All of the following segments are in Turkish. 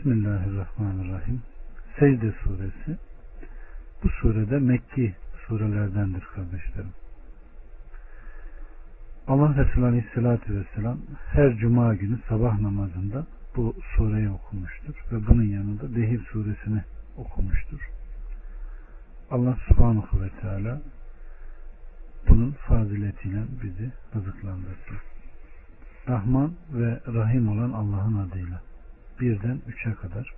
Bismillahirrahmanirrahim. Secde suresi. Bu surede Mekki surelerdendir kardeşlerim. Allah Resulü Aleyhisselatü Vesselam her cuma günü sabah namazında bu sureyi okumuştur ve bunun yanında Dehir suresini okumuştur. Allah subhanahu ve teala bunun faziletiyle bizi rızıklandırsın. Rahman ve Rahim olan Allah'ın adıyla birden üçe kadar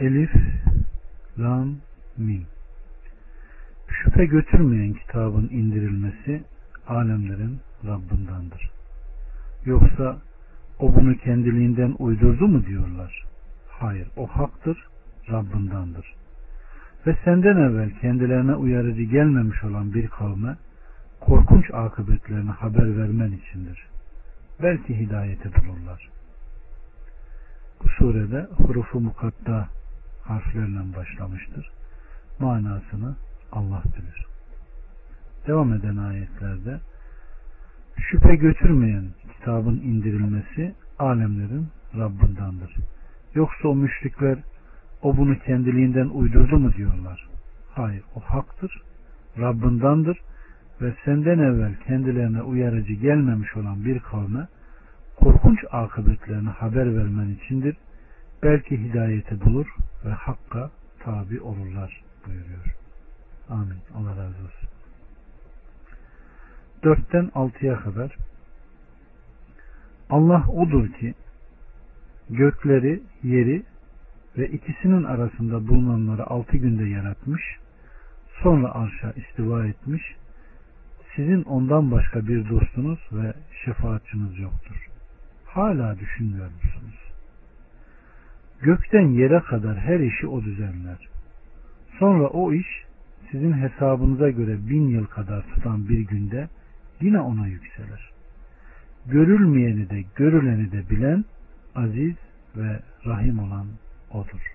Elif Lam Mim Şüphe götürmeyen kitabın indirilmesi alemlerin Rabbindandır. Yoksa o bunu kendiliğinden uydurdu mu diyorlar. Hayır o haktır, Rabbindandır. Ve senden evvel kendilerine uyarıcı gelmemiş olan bir kavme korkunç akıbetlerini haber vermen içindir. Belki hidayeti bulurlar. Bu surede hurufu mukatta harflerle başlamıştır. Manasını Allah bilir. Devam eden ayetlerde şüphe götürmeyen kitabın indirilmesi alemlerin Rabbindandır. Yoksa o müşrikler o bunu kendiliğinden uydurdu mu diyorlar. Hayır o haktır, Rabbindandır ve senden evvel kendilerine uyarıcı gelmemiş olan bir kavme korkunç akıbetlerini haber vermen içindir. Belki hidayeti bulur ve hakka tabi olurlar buyuruyor. Amin. Allah razı olsun. Dörtten altıya kadar Allah odur ki gökleri, yeri ve ikisinin arasında bulunanları altı günde yaratmış, sonra arşa istiva etmiş, sizin ondan başka bir dostunuz ve şefaatçiniz yoktur. Hala düşünmüyor musunuz? Gökten yere kadar her işi o düzenler. Sonra o iş sizin hesabınıza göre bin yıl kadar tutan bir günde yine ona yükselir. Görülmeyeni de görüleni de bilen aziz ve rahim olan odur.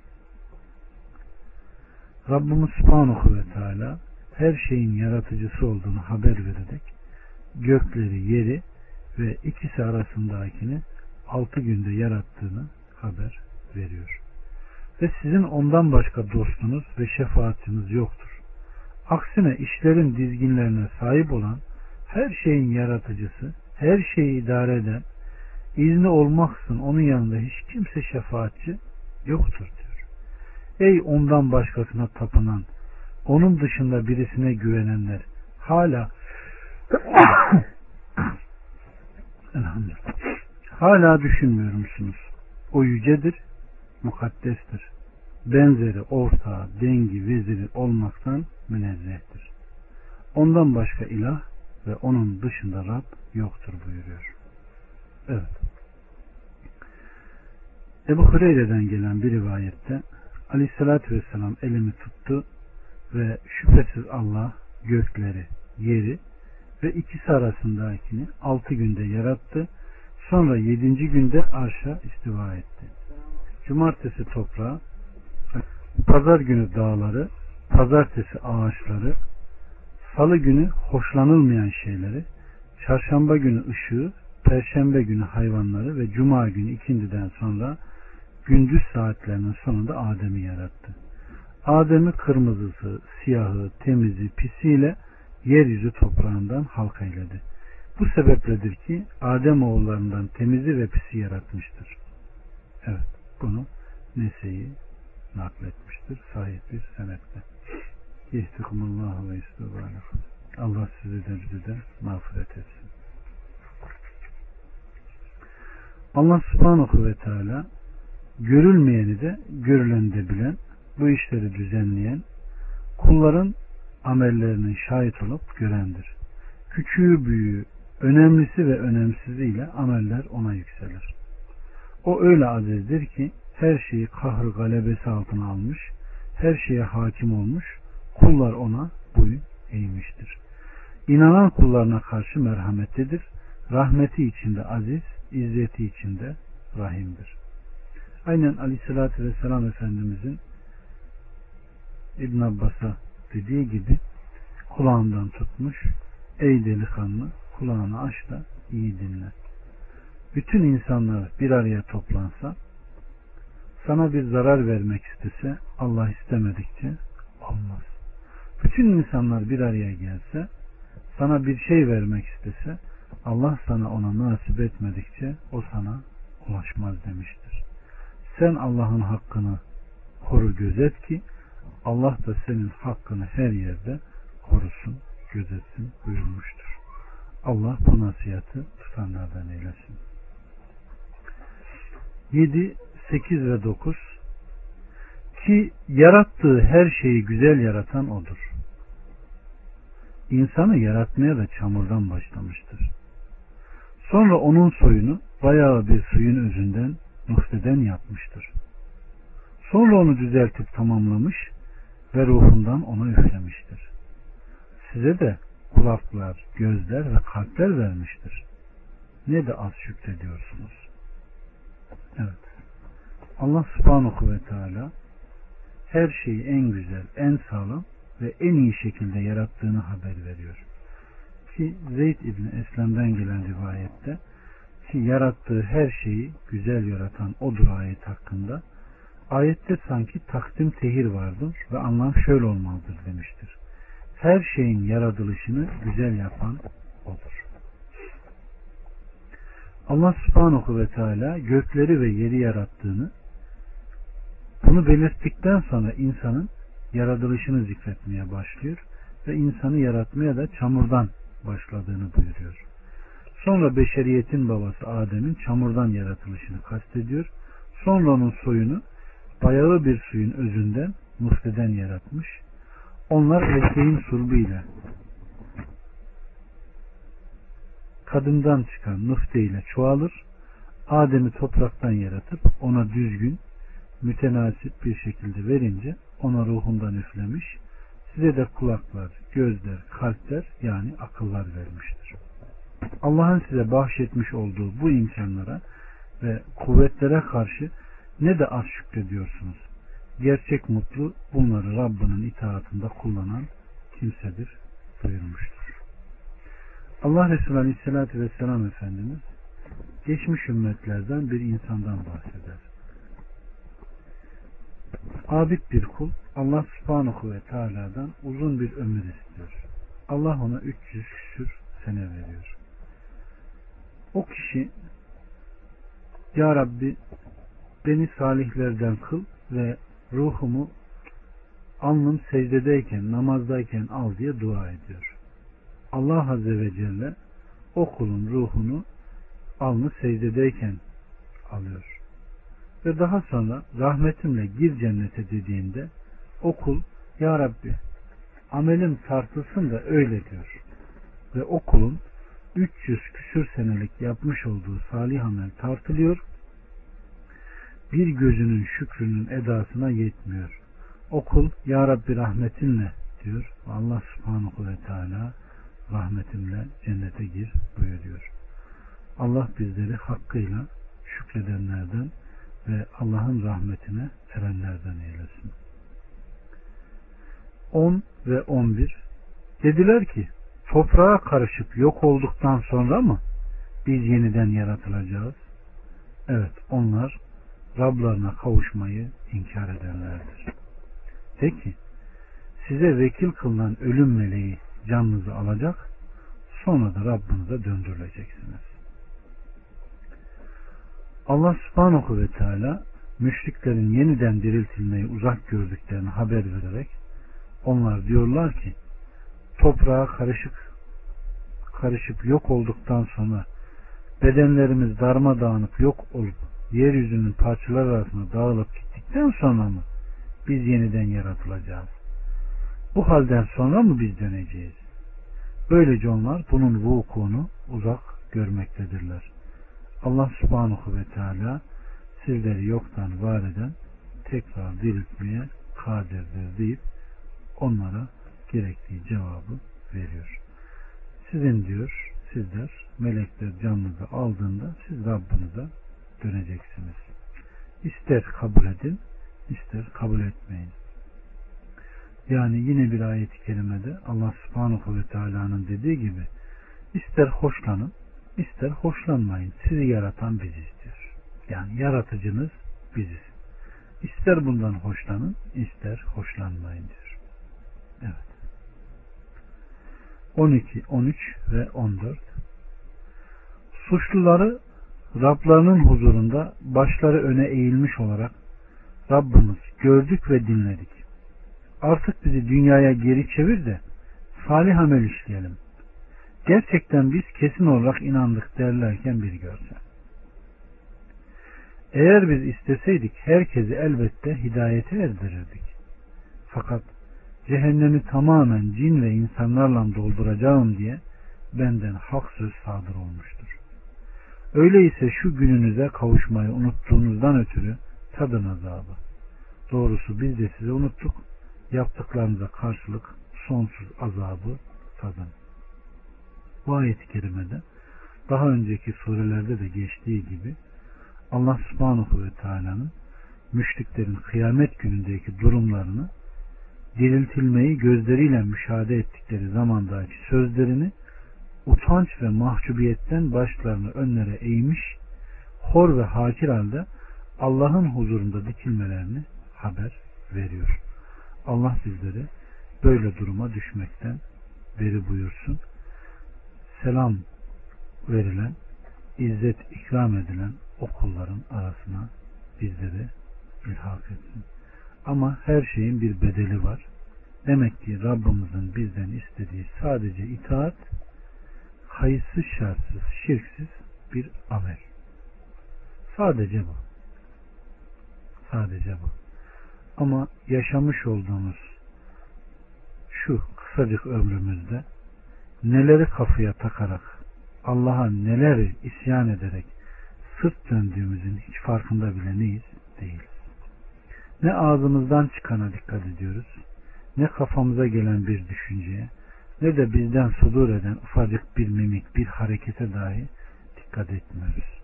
Rabbimiz Subhanahu ve Teala her şeyin yaratıcısı olduğunu haber vererek gökleri, yeri ve ikisi arasındakini altı günde yarattığını haber veriyor. Ve sizin ondan başka dostunuz ve şefaatiniz yoktur. Aksine işlerin dizginlerine sahip olan her şeyin yaratıcısı, her şeyi idare eden, izni olmaksın onun yanında hiç kimse şefaatçi yoktur diyor. Ey ondan başkasına tapınan, onun dışında birisine güvenenler hala hala düşünmüyor musunuz? O yücedir, mukaddestir. Benzeri, ortağı, dengi, veziri olmaktan münezzehtir. Ondan başka ilah ve onun dışında Rab yoktur buyuruyor. Evet. Ebu Hureyre'den gelen bir rivayette Aleyhisselatü Vesselam elimi tuttu ve şüphesiz Allah gökleri, yeri ve ikisi arasındakini altı günde yarattı. Sonra yedinci günde arşa istiva etti. Cumartesi toprağı, pazar günü dağları, pazartesi ağaçları, salı günü hoşlanılmayan şeyleri, çarşamba günü ışığı, perşembe günü hayvanları ve cuma günü ikindiden sonra gündüz saatlerinin sonunda Adem'i yarattı. Adem'i kırmızısı, siyahı, temizi, pisiyle yeryüzü toprağından halka eyledi. Bu sebepledir ki Adem oğullarından temizi ve pisi yaratmıştır. Evet, bunu Nese'yi nakletmiştir. Sahih bir senette. Yehtikumullahu ve istibanakum. Allah sizi de bizi de mağfiret etsin. Allah subhanahu ve teala görülmeyeni de görüleni de bilen bu işleri düzenleyen, kulların amellerinin şahit olup görendir. Küçüğü büyüğü, önemlisi ve önemsiziyle ameller ona yükselir. O öyle azizdir ki her şeyi kahr galebesi altına almış, her şeye hakim olmuş, kullar ona boyun eğmiştir. İnanan kullarına karşı merhametlidir, rahmeti içinde aziz, izzeti içinde rahimdir. Aynen Aleyhisselatü Vesselam Efendimizin İbn Abbas'a dediği gibi kulağından tutmuş ey delikanlı kulağını aç da iyi dinle. bütün insanlar bir araya toplansa sana bir zarar vermek istese Allah istemedikçe olmaz. Bütün insanlar bir araya gelse sana bir şey vermek istese Allah sana ona nasip etmedikçe o sana ulaşmaz demiştir. Sen Allah'ın hakkını koru gözet ki Allah da senin hakkını her yerde korusun, gözetsin buyurmuştur. Allah bu nasihatı tutanlardan eylesin. 7, 8 ve 9 Ki yarattığı her şeyi güzel yaratan odur. İnsanı yaratmaya da çamurdan başlamıştır. Sonra onun soyunu bayağı bir suyun özünden nutfeden yapmıştır. Sonra onu düzeltip tamamlamış ve ruhundan ona üflemiştir. Size de kulaklar, gözler ve kalpler vermiştir. Ne de az şükrediyorsunuz. Evet. Allah subhanahu ve teala her şeyi en güzel, en sağlam ve en iyi şekilde yarattığını haber veriyor. Ki Zeyd İbni Eslem'den gelen rivayette ki yarattığı her şeyi güzel yaratan odur ayet hakkında ayette sanki takdim tehir vardır ve anlam şöyle olmalıdır demiştir. Her şeyin yaratılışını güzel yapan odur. Allah subhanahu ve teala gökleri ve yeri yarattığını bunu belirttikten sonra insanın yaratılışını zikretmeye başlıyor ve insanı yaratmaya da çamurdan başladığını buyuruyor. Sonra beşeriyetin babası Adem'in çamurdan yaratılışını kastediyor. Sonra onun soyunu bayağı bir suyun özünden mufteden yaratmış. Onlar erkeğin sulbuyla kadından çıkan nufte ile çoğalır. Adem'i topraktan yaratıp ona düzgün, mütenasip bir şekilde verince ona ruhundan üflemiş. Size de kulaklar, gözler, kalpler yani akıllar vermiştir. Allah'ın size bahşetmiş olduğu bu imkanlara ve kuvvetlere karşı ne de az şükrediyorsunuz. Gerçek mutlu bunları Rabbinin itaatında kullanan kimsedir buyurmuştur. Allah Resulü Aleyhisselatü Vesselam Efendimiz geçmiş ümmetlerden bir insandan bahseder. Abid bir kul Allah subhanahu ve teala'dan uzun bir ömür istiyor. Allah ona 300 küsür sene veriyor. O kişi Ya Rabbi beni salihlerden kıl ve ruhumu alnım secdedeyken, namazdayken al diye dua ediyor. Allah Azze ve Celle o kulun ruhunu alnı secdedeyken alıyor. Ve daha sonra rahmetimle gir cennete dediğinde o kul Ya Rabbi amelim tartılsın da öyle diyor. Ve o kulun 300 küsür senelik yapmış olduğu salih amel tartılıyor. Bir gözünün şükrünün edasına yetmiyor. O kul Ya Rabbi rahmetinle diyor. Allah subhanahu ve teala rahmetimle cennete gir buyuruyor. Allah bizleri hakkıyla şükredenlerden ve Allah'ın rahmetine erenlerden eylesin. 10 ve 11 Dediler ki toprağa karışıp yok olduktan sonra mı biz yeniden yaratılacağız? Evet onlar Rablarına kavuşmayı inkar edenlerdir. Peki size vekil kılınan ölüm meleği canınızı alacak sonra da Rabbinize döndürüleceksiniz. Allah subhanahu ve teala müşriklerin yeniden diriltilmeyi uzak gördüklerini haber vererek onlar diyorlar ki toprağa karışık karışıp yok olduktan sonra bedenlerimiz darmadağınık yok olup yeryüzünün parçalar arasında dağılıp gittikten sonra mı biz yeniden yaratılacağız? Bu halden sonra mı biz döneceğiz? Böylece onlar bunun vukuunu uzak görmektedirler. Allah subhanahu ve teala sizleri yoktan var eden tekrar diriltmeye kadirdir deyip onlara gerektiği cevabı veriyor. Sizin diyor sizler melekler canınızı aldığında siz Rabbinize döneceksiniz. İster kabul edin, ister kabul etmeyin. Yani yine bir ayet-i kerimede Allah subhanahu ve teala'nın dediği gibi ister hoşlanın, ister hoşlanmayın. Sizi yaratan biziz diyor. Yani yaratıcınız biziz. İster bundan hoşlanın, ister hoşlanmayın diyor. Evet. 12, 13 ve 14 Suçluları Rablarının huzurunda başları öne eğilmiş olarak Rabbimiz gördük ve dinledik. Artık bizi dünyaya geri çevir de salih amel işleyelim. Gerçekten biz kesin olarak inandık derlerken bir görsen. Eğer biz isteseydik herkesi elbette hidayete erdirirdik. Fakat cehennemi tamamen cin ve insanlarla dolduracağım diye benden hak söz sadır olmuştur. Öyleyse şu gününüze kavuşmayı unuttuğunuzdan ötürü tadın azabı. Doğrusu biz de size unuttuk. Yaptıklarınıza karşılık sonsuz azabı tadın. Bu ayet-i kerimede daha önceki surelerde de geçtiği gibi Allah subhanahu ve teala'nın müşriklerin kıyamet günündeki durumlarını diriltilmeyi gözleriyle müşahede ettikleri zamandaki sözlerini utanç ve mahcubiyetten başlarını önlere eğmiş, hor ve hakir halde Allah'ın huzurunda dikilmelerini haber veriyor. Allah bizleri böyle duruma düşmekten beri buyursun. Selam verilen, izzet ikram edilen okulların arasına bizleri ilhak etsin. Ama her şeyin bir bedeli var. Demek ki Rabbimizin bizden istediği sadece itaat, kayıtsız şartsız, şirksiz bir amel. Sadece bu. Sadece bu. Ama yaşamış olduğumuz şu kısacık ömrümüzde neleri kafaya takarak Allah'a neleri isyan ederek sırt döndüğümüzün hiç farkında bile neyiz? Değiliz. Ne ağzımızdan çıkana dikkat ediyoruz, ne kafamıza gelen bir düşünceye, ne de bizden sudur eden ufacık bir mimik, bir harekete dahi dikkat etmiyoruz.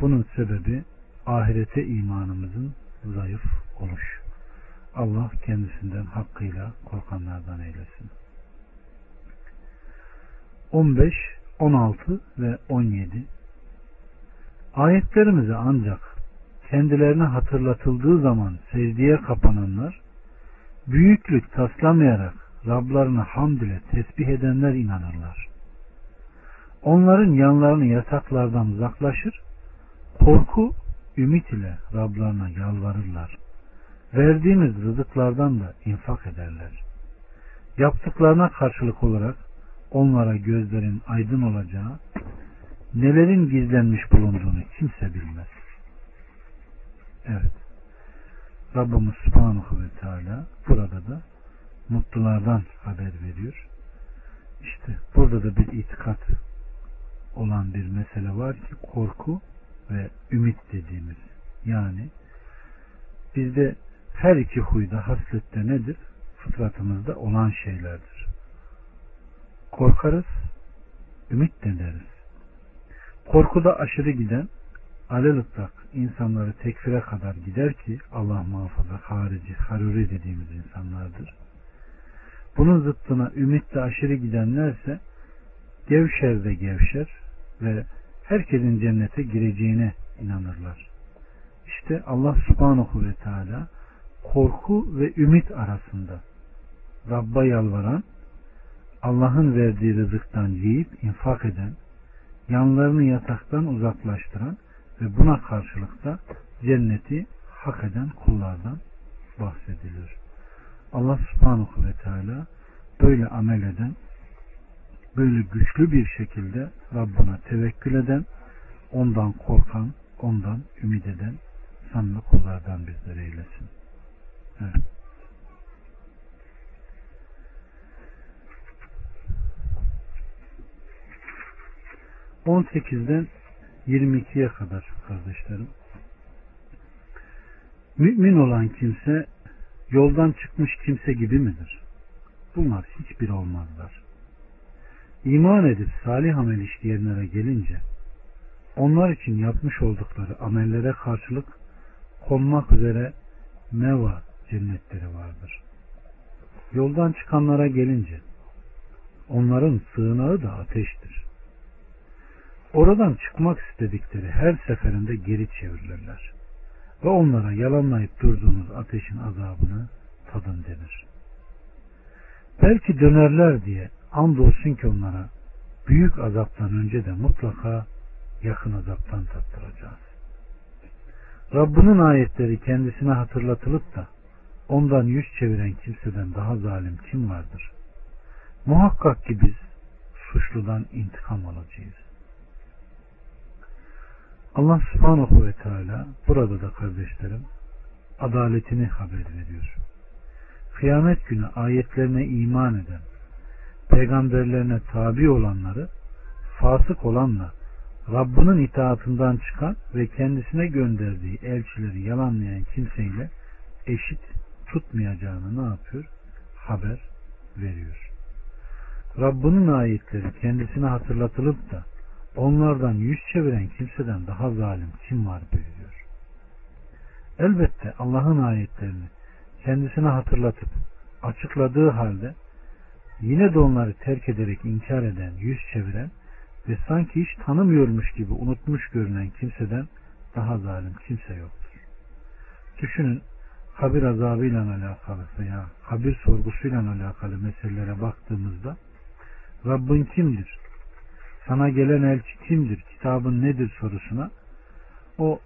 Bunun sebebi ahirete imanımızın zayıf oluş. Allah kendisinden hakkıyla korkanlardan eylesin. 15, 16 ve 17 Ayetlerimizi ancak kendilerine hatırlatıldığı zaman secdeye kapananlar, büyüklük taslamayarak Rablarını hamd ile tesbih edenler inanırlar. Onların yanlarını yataklardan uzaklaşır, korku, ümit ile Rablarına yalvarırlar. Verdiğimiz rızıklardan da infak ederler. Yaptıklarına karşılık olarak onlara gözlerin aydın olacağı, nelerin gizlenmiş bulunduğunu kimse bilmez. Evet. Rabbimiz Subhanahu ve Teala burada da mutlulardan haber veriyor. İşte burada da bir itikat olan bir mesele var ki korku ve ümit dediğimiz. Yani bizde her iki huyda haslette nedir? Fıtratımızda olan şeylerdir. Korkarız, ümit de deriz. Korkuda aşırı giden alelıtlak insanları tekfire kadar gider ki Allah muhafaza harici, haruri dediğimiz insanlardır. Bunun zıttına ümitle aşırı gidenlerse gevşer de gevşer ve herkesin cennete gireceğine inanırlar. İşte Allah subhanahu ve teala korku ve ümit arasında Rabb'a yalvaran, Allah'ın verdiği rızıktan yiyip infak eden, yanlarını yataktan uzaklaştıran ve buna karşılık da cenneti hak eden kullardan bahsedilir. Allah subhanahu ve teala böyle amel eden, böyle güçlü bir şekilde Rabbına tevekkül eden, ondan korkan, ondan ümit eden sanlı kullardan bizleri eylesin. Evet. On sekizden 22'ye kadar kardeşlerim. Mümin olan kimse yoldan çıkmış kimse gibi midir? Bunlar hiçbir olmazlar. İman edip salih amel işleyenlere gelince onlar için yapmış oldukları amellere karşılık konmak üzere meva cennetleri vardır. Yoldan çıkanlara gelince onların sığınağı da ateştir. oradan çıkmak istedikleri her seferinde geri çevirirler. Ve onlara yalanlayıp durduğunuz ateşin azabını tadın denir. Belki dönerler diye andolsun ki onlara büyük azaptan önce de mutlaka yakın azaptan tattıracağız. Rabbinin ayetleri kendisine hatırlatılıp da ondan yüz çeviren kimseden daha zalim kim vardır? Muhakkak ki biz suçludan intikam alacağız. Allah subhanahu ve teala burada da kardeşlerim adaletini haber veriyor. Kıyamet günü ayetlerine iman eden, peygamberlerine tabi olanları fasık olanla Rabbinin itaatından çıkan ve kendisine gönderdiği elçileri yalanlayan kimseyle eşit tutmayacağını ne yapıyor? Haber veriyor. Rabbinin ayetleri kendisine hatırlatılıp da onlardan yüz çeviren kimseden daha zalim kim var buyuruyor. Elbette Allah'ın ayetlerini kendisine hatırlatıp açıkladığı halde yine de onları terk ederek inkar eden, yüz çeviren ve sanki hiç tanımıyormuş gibi unutmuş görünen kimseden daha zalim kimse yoktur. Düşünün kabir azabıyla alakalı veya kabir sorgusuyla alakalı meselelere baktığımızda Rabbin kimdir? Sana gelen elçi kimdir? Kitabın nedir sorusuna o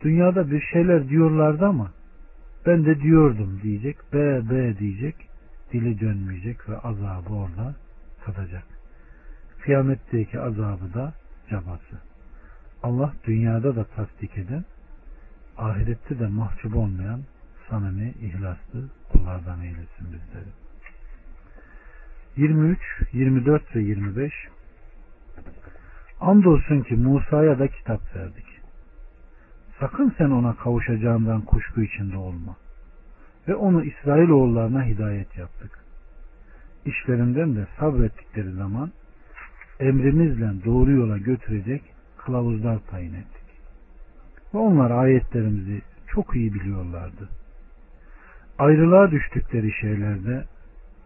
dünyada bir şeyler diyorlardı ama ben de diyordum diyecek. B B diyecek. Dili dönmeyecek ve azabı orada tadacak. Kıyametteki azabı da cabası. Allah dünyada da tasdik eden, ahirette de mahcup olmayan samimi, ihlaslı kullardan eylesin bizleri. 23, 24 ve 25 Andolsun ki Musa'ya da kitap verdik. Sakın sen ona kavuşacağından kuşku içinde olma. Ve onu İsrailoğullarına hidayet yaptık. İşlerinden de sabrettikleri zaman emrimizle doğru yola götürecek kılavuzlar tayin ettik. Ve onlar ayetlerimizi çok iyi biliyorlardı. Ayrılığa düştükleri şeylerde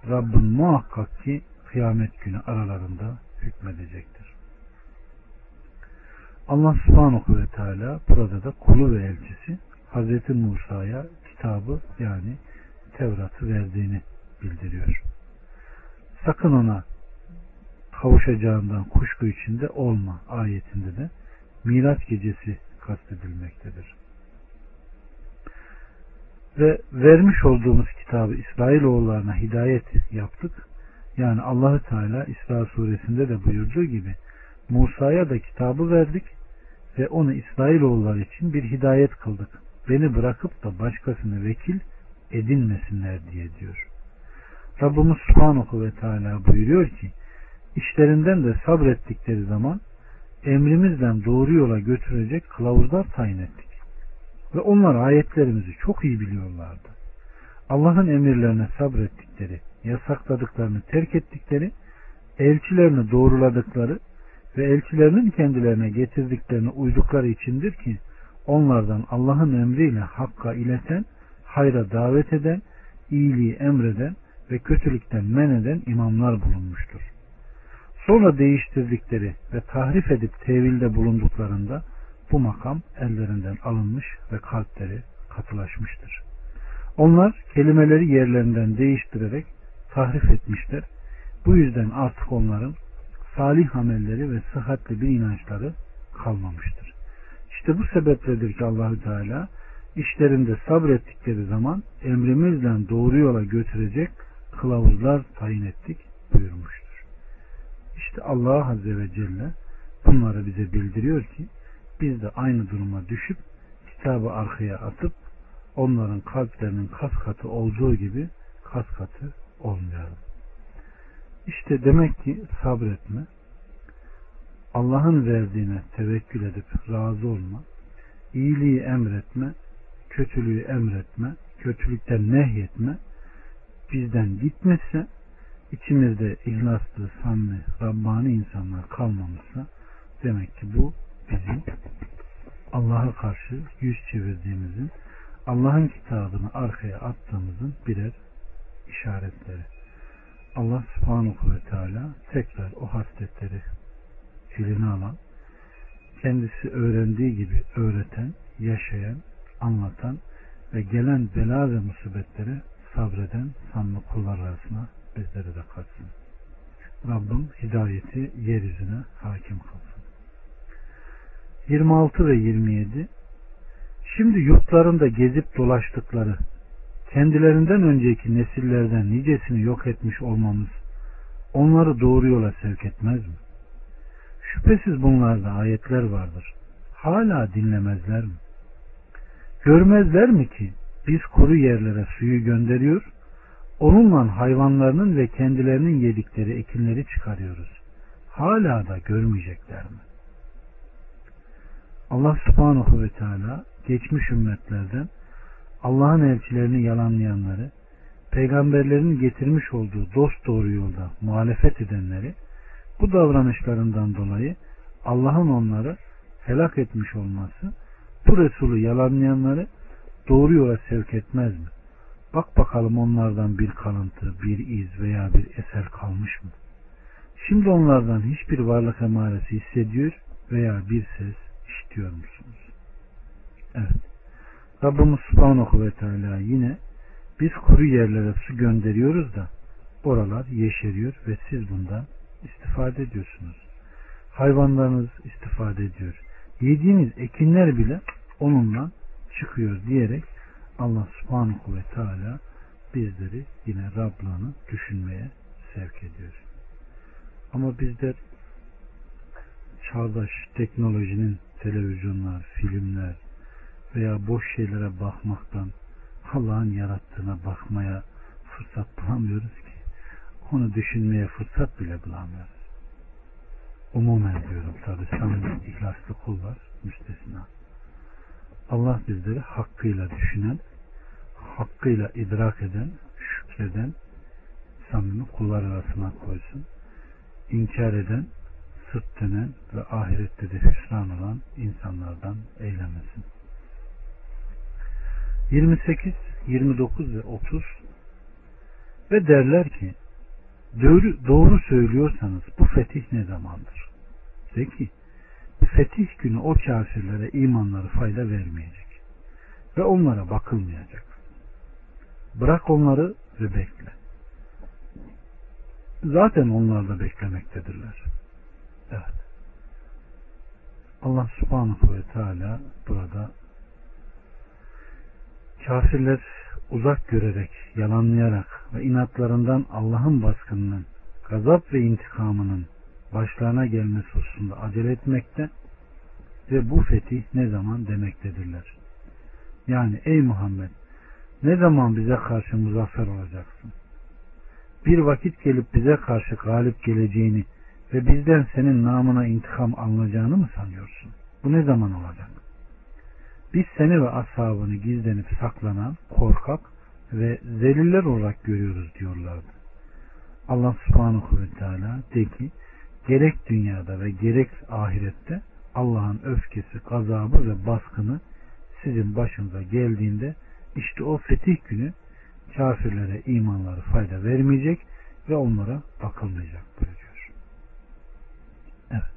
Rabbin muhakkak ki kıyamet günü aralarında hükmedecektir. Allah subhanahu ve teala burada da kulu ve elçisi Hazreti Musa'ya kitabı yani Tevrat'ı verdiğini bildiriyor. Sakın ona kavuşacağından kuşku içinde olma ayetinde de Miraç gecesi kastedilmektedir. Ve vermiş olduğumuz kitabı İsrailoğullarına hidayet yaptık. Yani Allahü Teala İsra suresinde de buyurduğu gibi Musa'ya da kitabı verdik ve onu İsrailoğulları için bir hidayet kıldık. Beni bırakıp da başkasını vekil edinmesinler diye diyor. Rabbimiz Subhanahu ve Teala buyuruyor ki işlerinden de sabrettikleri zaman emrimizden doğru yola götürecek kılavuzlar tayin ettik. Ve onlar ayetlerimizi çok iyi biliyorlardı. Allah'ın emirlerine sabrettikleri, yasakladıklarını terk ettikleri, elçilerini doğruladıkları ve elçilerinin kendilerine getirdiklerini uydukları içindir ki onlardan Allah'ın emriyle hakka ileten, hayra davet eden, iyiliği emreden ve kötülükten men eden imamlar bulunmuştur. Sonra değiştirdikleri ve tahrif edip tevilde bulunduklarında bu makam ellerinden alınmış ve kalpleri katılaşmıştır. Onlar kelimeleri yerlerinden değiştirerek tahrif etmişler. Bu yüzden artık onların salih amelleri ve sıhhatli bir inançları kalmamıştır. İşte bu sebepledir ki Allahü Teala işlerinde sabrettikleri zaman emrimizle doğru yola götürecek kılavuzlar tayin ettik buyurmuştur. İşte Allah Azze ve Celle bunları bize bildiriyor ki biz de aynı duruma düşüp kitabı arkaya atıp onların kalplerinin kas katı olduğu gibi kas katı olmayalım. İşte demek ki sabretme, Allah'ın verdiğine tevekkül edip razı olma, iyiliği emretme, kötülüğü emretme, kötülükten nehyetme, bizden gitmezse, içimizde ihlaslı, samimi, Rabbani insanlar kalmamışsa, demek ki bu bizim Allah'a karşı yüz çevirdiğimizin, Allah'ın kitabını arkaya attığımızın birer işaretleri. Allah subhanahu ve teala tekrar o hasletleri eline alan kendisi öğrendiği gibi öğreten, yaşayan, anlatan ve gelen bela ve musibetlere sabreden sanlı kullar arasına bizleri de katsın. Rabbim hidayeti yeryüzüne hakim kılsın. 26 ve 27 Şimdi yurtlarında gezip dolaştıkları, kendilerinden önceki nesillerden nicesini yok etmiş olmamız, onları doğru yola sevk etmez mi? Şüphesiz bunlarda ayetler vardır. Hala dinlemezler mi? Görmezler mi ki biz kuru yerlere suyu gönderiyor, onunla hayvanlarının ve kendilerinin yedikleri ekinleri çıkarıyoruz. Hala da görmeyecekler mi? Allah subhanahu ve teala geçmiş ümmetlerden Allah'ın elçilerini yalanlayanları, peygamberlerin getirmiş olduğu dost doğru yolda muhalefet edenleri, bu davranışlarından dolayı Allah'ın onları helak etmiş olması, bu Resulü yalanlayanları doğru yola sevk etmez mi? Bak bakalım onlardan bir kalıntı, bir iz veya bir eser kalmış mı? Şimdi onlardan hiçbir varlık emaresi hissediyor veya bir ses işitiyor musunuz? Evet. Rabbimiz Subhanahu ve Teala yine biz kuru yerlere su gönderiyoruz da oralar yeşeriyor ve siz bundan istifade ediyorsunuz. Hayvanlarınız istifade ediyor. Yediğiniz ekinler bile onunla çıkıyor diyerek Allah subhanahu ve teala bizleri yine Rab'larını düşünmeye sevk ediyor. Ama bizler çağdaş teknolojinin televizyonlar, filmler veya boş şeylere bakmaktan Allah'ın yarattığına bakmaya fırsat bulamıyoruz ki. Onu düşünmeye fırsat bile bulamıyoruz. Umumen diyorum tabi samimi ihlaslı kullar müstesna. Allah bizleri hakkıyla düşünen, hakkıyla idrak eden, şükreden, samimi kullar arasına koysun. İnkar eden, sırt dönen ve ahirette de hüsran olan insanlardan eylemesin. 28, 29 ve 30 ve derler ki doğru, doğru söylüyorsanız bu fetih ne zamandır? De ki fetih günü o kafirlere imanları fayda vermeyecek ve onlara bakılmayacak. Bırak onları ve bekle. Zaten onlar da beklemektedirler. Evet. Allah subhanahu ve teala burada kafirler uzak görerek, yalanlayarak ve inatlarından Allah'ın baskınının, gazap ve intikamının başlarına gelmesi hususunda acele etmekte ve bu fetih ne zaman demektedirler. Yani ey Muhammed ne zaman bize karşı muzaffer olacaksın? Bir vakit gelip bize karşı galip geleceğini ve bizden senin namına intikam alınacağını mı sanıyorsun? Bu ne zaman olacak? Biz seni ve ashabını gizlenip saklanan, korkak ve zeliller olarak görüyoruz diyorlardı. Allah subhanahu ve teala de ki gerek dünyada ve gerek ahirette Allah'ın öfkesi, gazabı ve baskını sizin başınıza geldiğinde işte o fetih günü kafirlere imanları fayda vermeyecek ve onlara bakılmayacak buyuruyor. Evet.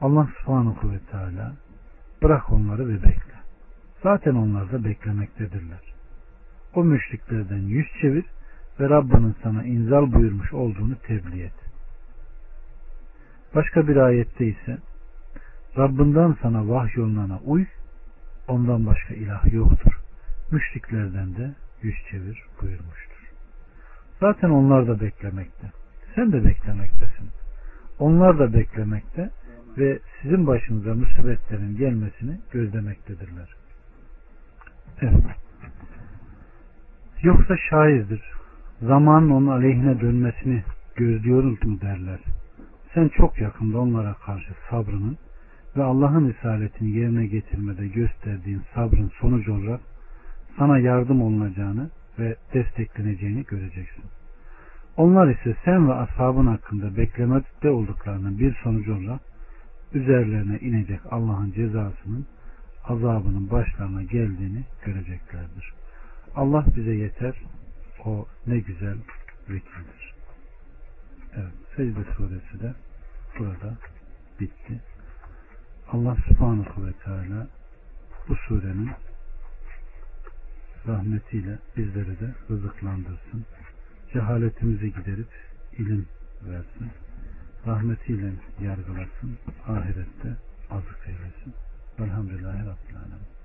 Allah subhanahu ve teala bırak onları ve bekle. Zaten onlar da beklemektedirler. O müşriklerden yüz çevir ve Rabbinin sana inzal buyurmuş olduğunu tebliğ et. Başka bir ayette ise Rabbinden sana vahyolunana uy, ondan başka ilah yoktur. Müşriklerden de yüz çevir buyurmuştur. Zaten onlar da beklemekte. Sen de beklemektesin. Onlar da beklemekte ve sizin başınıza musibetlerin gelmesini gözlemektedirler. Evet. Yoksa şairdir. Zamanın onun aleyhine dönmesini gözlüyoruz mu derler. Sen çok yakında onlara karşı sabrının ve Allah'ın risaletini yerine getirmede gösterdiğin sabrın sonucu olarak sana yardım olunacağını ve destekleneceğini göreceksin. Onlar ise sen ve ashabın hakkında beklemekte olduklarının bir sonucu olarak üzerlerine inecek Allah'ın cezasının azabının başlarına geldiğini göreceklerdir. Allah bize yeter. O ne güzel vekildir. Evet. Secde suresi de burada bitti. Allah subhanahu ve teala bu surenin rahmetiyle bizleri de rızıklandırsın. Cehaletimizi giderip ilim versin rahmetiyle yargılasın, ahirette azık eylesin. Velhamdülillahi Rabbil Alemin.